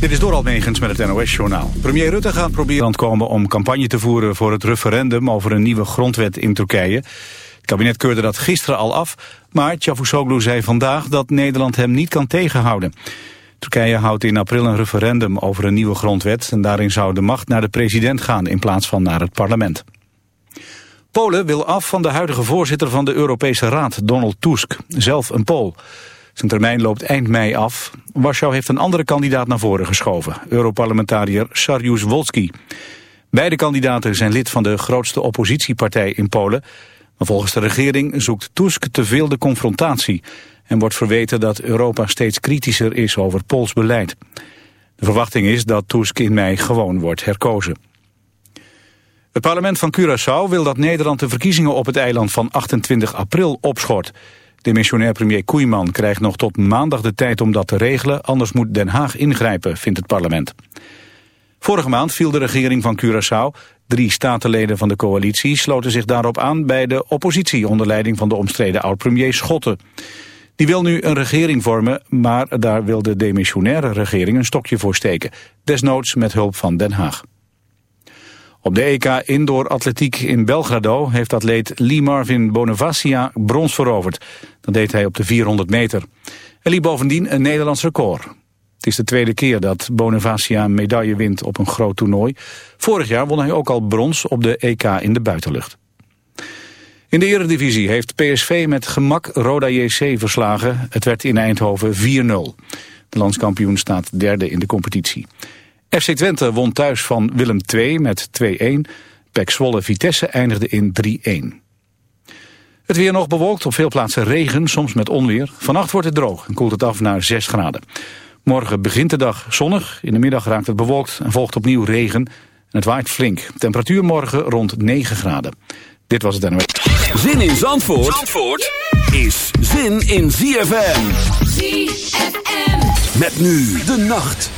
Dit is Doral Megens met het NOS-journaal. Premier Rutte gaat proberen komen om campagne te voeren voor het referendum over een nieuwe grondwet in Turkije. Het kabinet keurde dat gisteren al af, maar Cavusoglu zei vandaag dat Nederland hem niet kan tegenhouden. Turkije houdt in april een referendum over een nieuwe grondwet en daarin zou de macht naar de president gaan in plaats van naar het parlement. Polen wil af van de huidige voorzitter van de Europese Raad, Donald Tusk, zelf een Pool. Zijn termijn loopt eind mei af. Warschau heeft een andere kandidaat naar voren geschoven, Europarlementariër Sarjus Wolski. Beide kandidaten zijn lid van de grootste oppositiepartij in Polen. Maar volgens de regering zoekt Tusk te veel de confrontatie... en wordt verweten dat Europa steeds kritischer is over Pools beleid. De verwachting is dat Tusk in mei gewoon wordt herkozen. Het parlement van Curaçao wil dat Nederland de verkiezingen op het eiland van 28 april opschort. Demissionair premier Koeiman krijgt nog tot maandag de tijd om dat te regelen, anders moet Den Haag ingrijpen, vindt het parlement. Vorige maand viel de regering van Curaçao. Drie statenleden van de coalitie sloten zich daarop aan bij de oppositie onder leiding van de omstreden oud-premier Schotten. Die wil nu een regering vormen, maar daar wil de demissionaire regering een stokje voor steken. Desnoods met hulp van Den Haag. Op de EK Indoor Atletiek in Belgrado heeft atleet Lee Marvin Bonavacia brons veroverd. Dat deed hij op de 400 meter. Hij liep bovendien een Nederlands record. Het is de tweede keer dat Bonavacia een medaille wint op een groot toernooi. Vorig jaar won hij ook al brons op de EK in de buitenlucht. In de eredivisie heeft PSV met gemak Roda JC verslagen. Het werd in Eindhoven 4-0. De landskampioen staat derde in de competitie. FC Twente won thuis van Willem II met 2-1. Pek Zwolle Vitesse eindigde in 3-1. Het weer nog bewolkt, op veel plaatsen regen, soms met onweer. Vannacht wordt het droog en koelt het af naar 6 graden. Morgen begint de dag zonnig, in de middag raakt het bewolkt en volgt opnieuw regen. En het waait flink. Temperatuur morgen rond 9 graden. Dit was het NOS. Zin in Zandvoort, Zandvoort is zin in ZFM. ZFM. Met nu de nacht.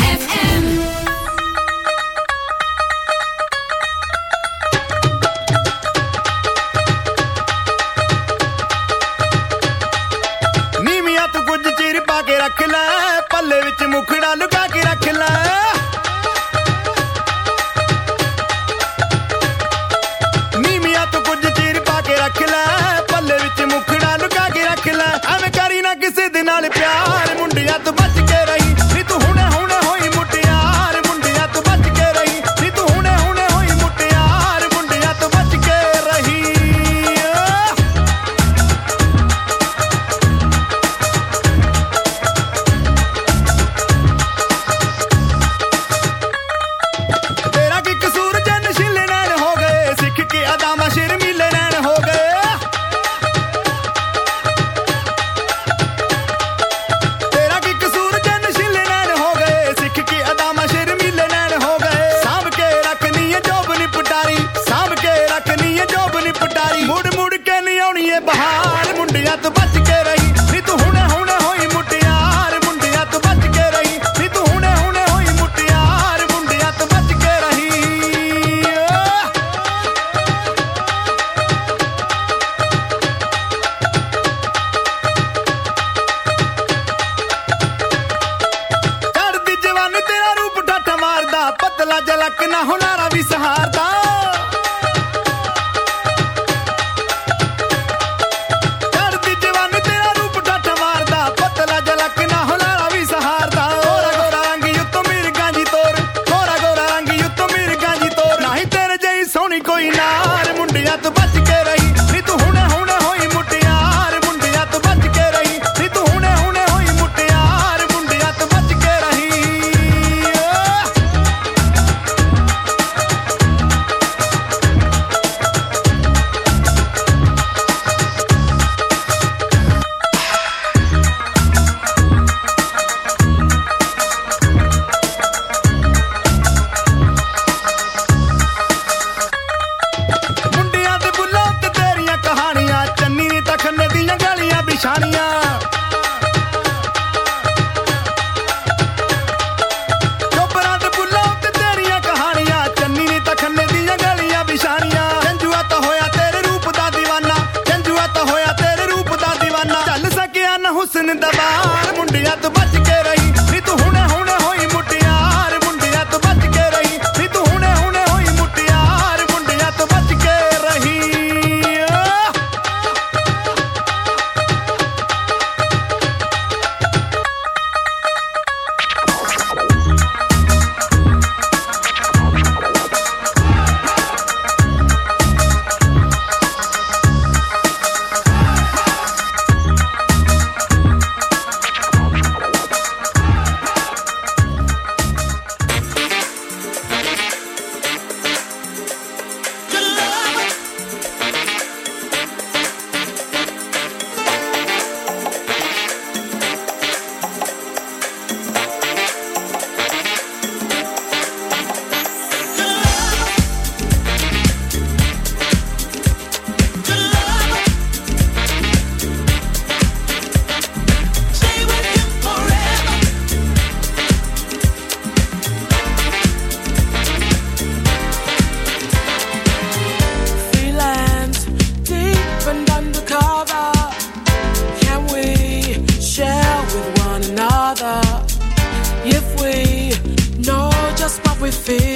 feel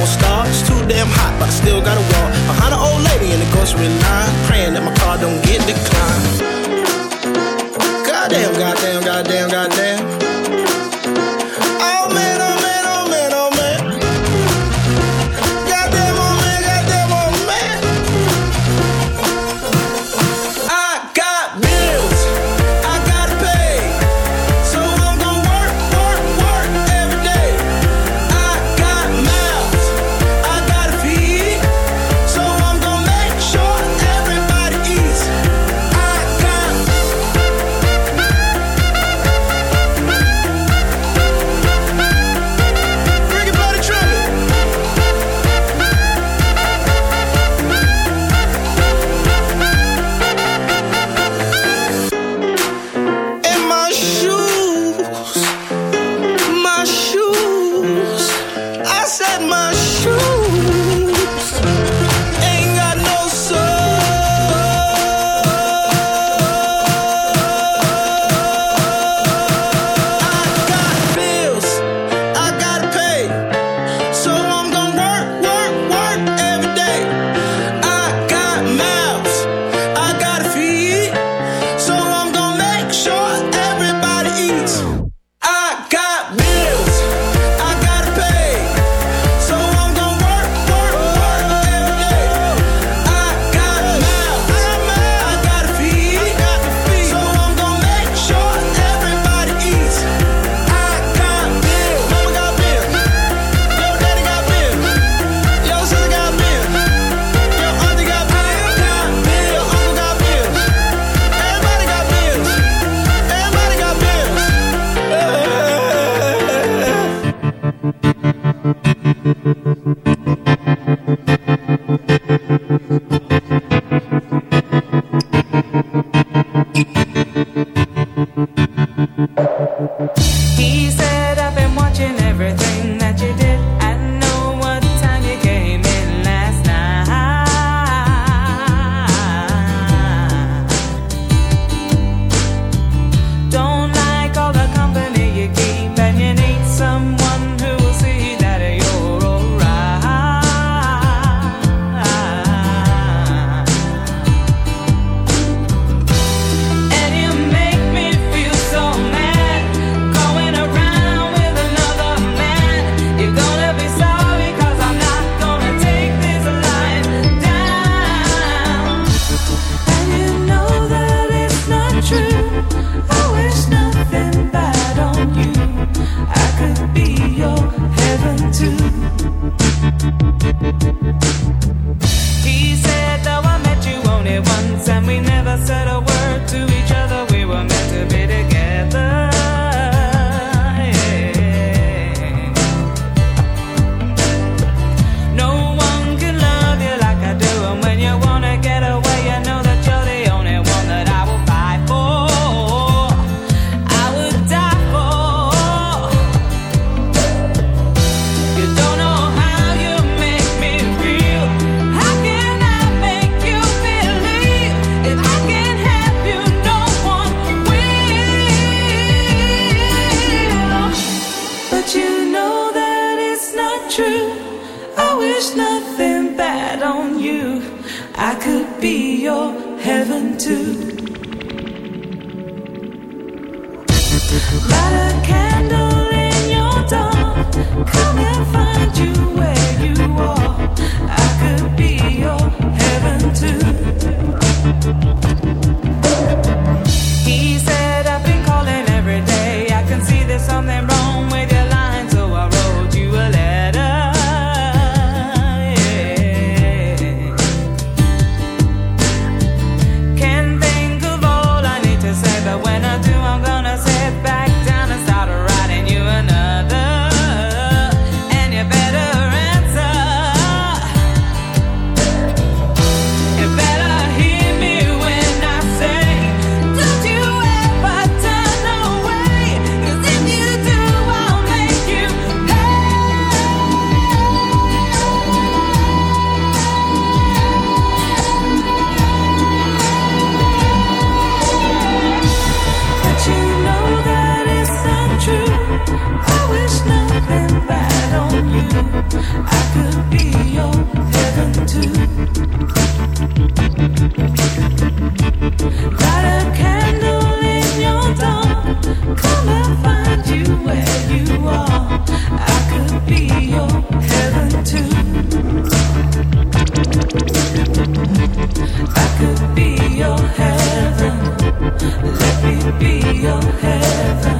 won't start. It's too damn hot, but I still gotta walk. Behind an old oh, lady in the grocery line, praying that my car don't get declined. Goddamn, goddamn, goddamn, goddamn. true. I wish nothing bad on you. I could be your heaven too. Light a candle in your dark. Come and find you where you are. I could be your heaven too. Me be your heaven.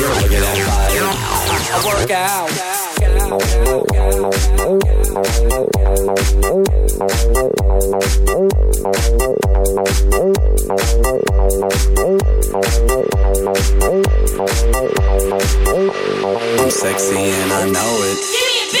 I, work out. I'm sexy and I know it. Give me a.